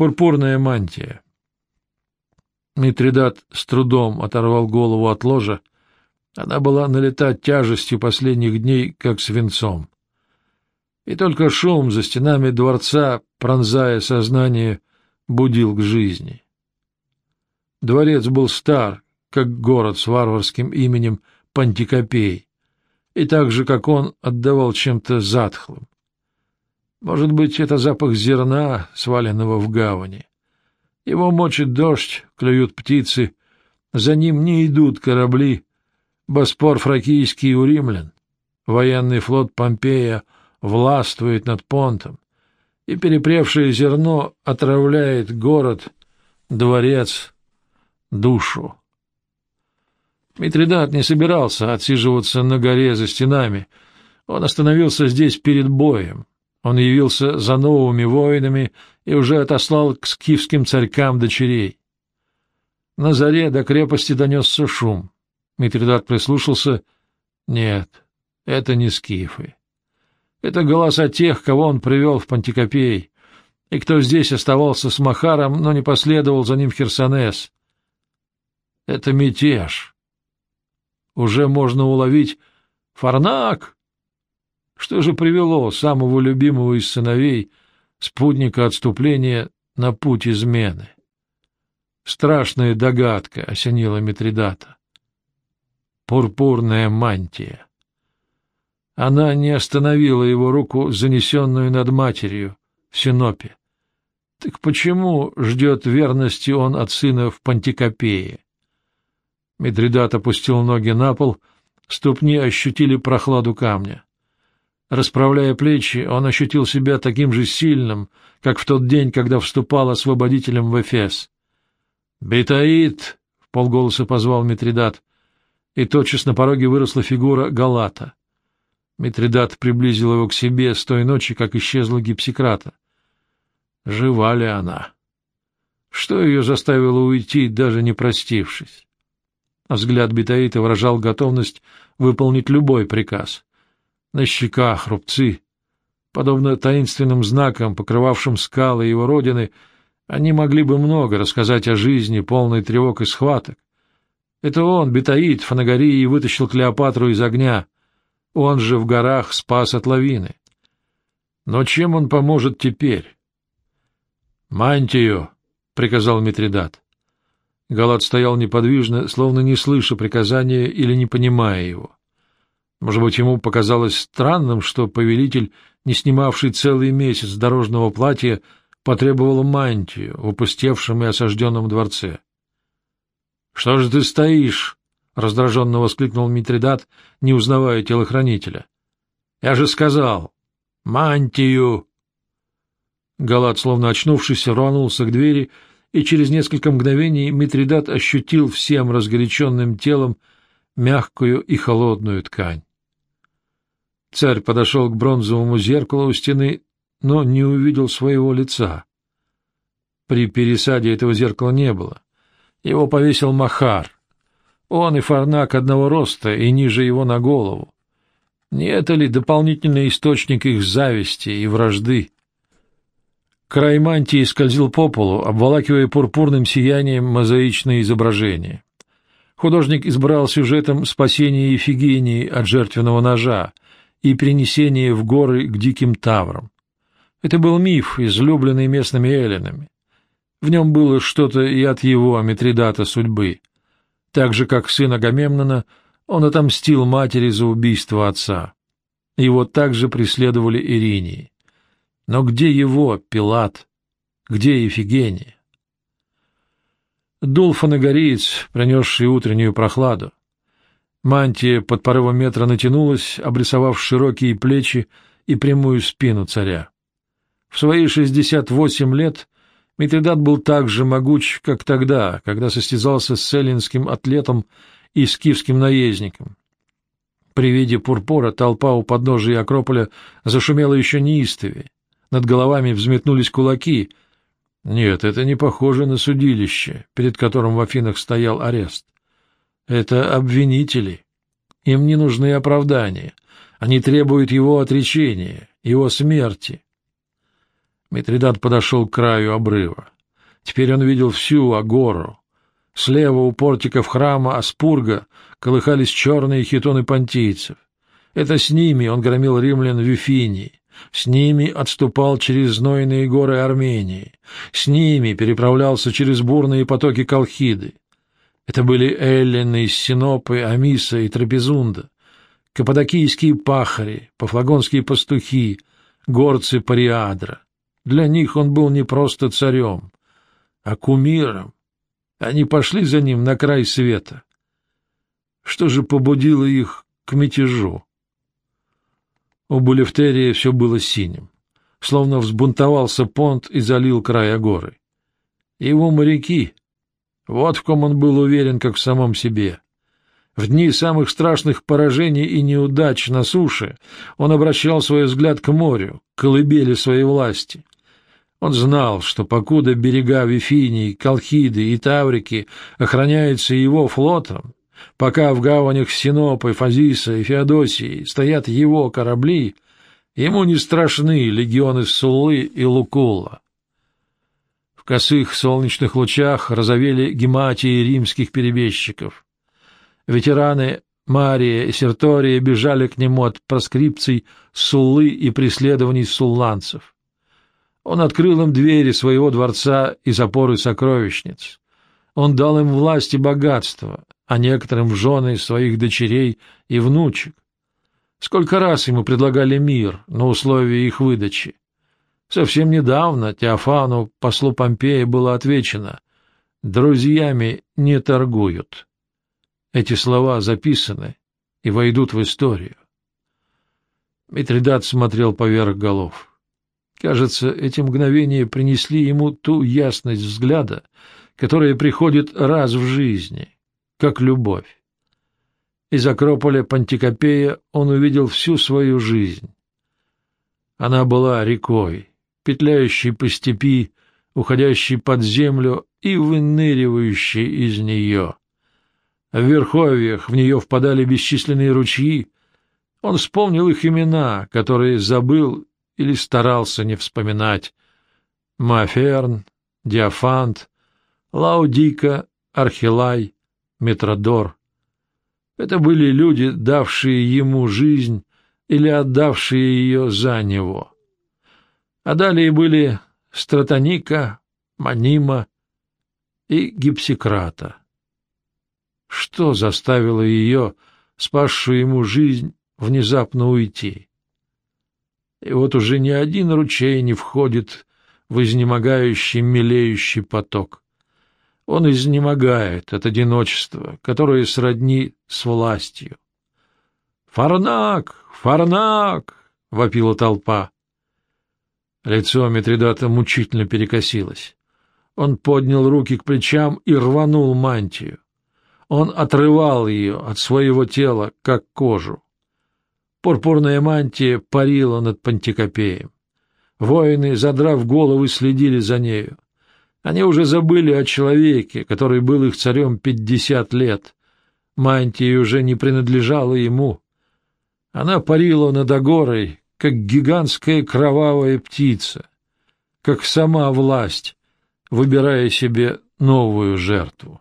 Пурпурная мантия. Митридат с трудом оторвал голову от ложа. Она была налита тяжестью последних дней, как свинцом. И только шум за стенами дворца, пронзая сознание, будил к жизни. Дворец был стар, как город с варварским именем Пантикопей, и так же, как он, отдавал чем-то затхлым. Может быть, это запах зерна, сваленного в гавани. Его мочит дождь, клюют птицы, за ним не идут корабли. Боспор фракийский у римлян. Военный флот Помпея властвует над понтом, и перепревшее зерно отравляет город, дворец, душу. Митридат не собирался отсиживаться на горе за стенами. Он остановился здесь перед боем. Он явился за новыми воинами и уже отослал к скифским царькам дочерей. На заре до крепости донесся шум. Митридат прислушался. Нет, это не скифы. Это голоса тех, кого он привел в Пантикопей, и кто здесь оставался с Махаром, но не последовал за ним Херсонес. Это мятеж. Уже можно уловить «Фарнак!» Что же привело самого любимого из сыновей, спутника отступления, на путь измены? Страшная догадка осенила Митридата. Пурпурная мантия. Она не остановила его руку, занесенную над матерью, в Синопе. Так почему ждет верности он от сына в Пантикопее? Митридат опустил ноги на пол, ступни ощутили прохладу камня. Расправляя плечи, он ощутил себя таким же сильным, как в тот день, когда вступал освободителем в Эфес. «Бетаид!» — в полголоса позвал Митридат, и тотчас на пороге выросла фигура Галата. Митридат приблизил его к себе с той ночи, как исчезла гипсикрата. Жива ли она? Что ее заставило уйти, даже не простившись? Взгляд Бетаита выражал готовность выполнить любой приказ — на щеках рубцы. Подобно таинственным знакам, покрывавшим скалы его родины, они могли бы много рассказать о жизни, полной тревог и схваток. Это он, Бетаид, Фанагории, вытащил Клеопатру из огня. Он же в горах спас от лавины. Но чем он поможет теперь? — Мантию! — приказал Митридат. Галат стоял неподвижно, словно не слыша приказания или не понимая его. Может быть, ему показалось странным, что повелитель, не снимавший целый месяц дорожного платья, потребовал мантию в опустевшем и осажденном дворце. — Что же ты стоишь? — раздраженно воскликнул Митридат, не узнавая телохранителя. — Я же сказал! Мантию! Галат, словно очнувшись, рванулся к двери, и через несколько мгновений Митридат ощутил всем разгоряченным телом мягкую и холодную ткань. Царь подошел к бронзовому зеркалу у стены, но не увидел своего лица. При пересаде этого зеркала не было. Его повесил Махар. Он и Фарнак одного роста и ниже его на голову. Не это ли дополнительный источник их зависти и вражды? Край мантии скользил по полу, обволакивая пурпурным сиянием мозаичное изображение. Художник избрал сюжетом спасение Ефигении от жертвенного ножа, и принесение в горы к диким таврам. Это был миф, излюбленный местными эллинами. В нем было что-то и от его, Митридата, судьбы. Так же, как сын Агамемнона, он отомстил матери за убийство отца. Его также преследовали Иринии. Но где его, Пилат? Где Ефигения? Дул фанагориец, принесший утреннюю прохладу. Мантия под порывом метра натянулась, обрисовав широкие плечи и прямую спину царя. В свои шестьдесят восемь лет Митридат был так же могуч, как тогда, когда состязался с эллинским атлетом и скифским наездником. При виде пурпура толпа у подножия Акрополя зашумела еще неистовее. Над головами взметнулись кулаки. Нет, это не похоже на судилище, перед которым в Афинах стоял арест. Это обвинители. Им не нужны оправдания. Они требуют его отречения, его смерти. Митридат подошел к краю обрыва. Теперь он видел всю Агору. Слева у портиков храма Аспурга колыхались черные хитоны понтийцев. Это с ними он громил римлян в Вифинии, с ними отступал через знойные горы Армении, с ними переправлялся через бурные потоки Колхиды. Это были эллины Синопы, Амиса и Трапезунда, каппадокийские пахари, пафлагонские пастухи, горцы Париадра. Для них он был не просто царем, а кумиром. Они пошли за ним на край света. Что же побудило их к мятежу? У Булевтерия все было синим, словно взбунтовался понт и залил края горы. Его моряки, вот в ком он был уверен, как в самом себе. В дни самых страшных поражений и неудач на суше он обращал свой взгляд к морю, к колыбели своей власти. Он знал, что покуда берега Вифинии, Колхиды и Таврики охраняются его флотом, Пока в гаванях Синопы, Фазиса и Феодосии стоят его корабли, ему не страшны легионы Суллы и Лукулла. В косых солнечных лучах разовели гематии римских перебежчиков. Ветераны Мария и Сертория бежали к нему от проскрипций Суллы и преследований сулланцев. Он открыл им двери своего дворца и запоры сокровищниц. Он дал им власть и богатство, а некоторым в жены своих дочерей и внучек. Сколько раз ему предлагали мир на условии их выдачи. Совсем недавно Теофану, послу Помпея, было отвечено «Друзьями не торгуют». Эти слова записаны и войдут в историю. Митридат смотрел поверх голов. Кажется, эти мгновения принесли ему ту ясность взгляда, которая приходит раз в жизни — как любовь. Из Акрополя Пантикопея он увидел всю свою жизнь. Она была рекой, петляющей по степи, уходящей под землю и выныривающей из нее. В верховьях в нее впадали бесчисленные ручьи. Он вспомнил их имена, которые забыл или старался не вспоминать. Маферн, Диафант, Лаудика, Архилай, Метродор. Это были люди, давшие ему жизнь или отдавшие ее за него. А далее были Стратоника, Манима и Гипсикрата. Что заставило ее, спасшую ему жизнь, внезапно уйти? И вот уже ни один ручей не входит в изнемогающий, мелеющий поток. Он изнемогает от одиночества, которое сродни с властью. «Фарнак! Фарнак!» — вопила толпа. Лицо Митридата мучительно перекосилось. Он поднял руки к плечам и рванул мантию. Он отрывал ее от своего тела, как кожу. Пурпурная мантия парила над Пантикопеем. Воины, задрав головы, следили за нею. Они уже забыли о человеке, который был их царем пятьдесят лет. Мантия уже не принадлежала ему. Она парила над Агорой, как гигантская кровавая птица, как сама власть, выбирая себе новую жертву.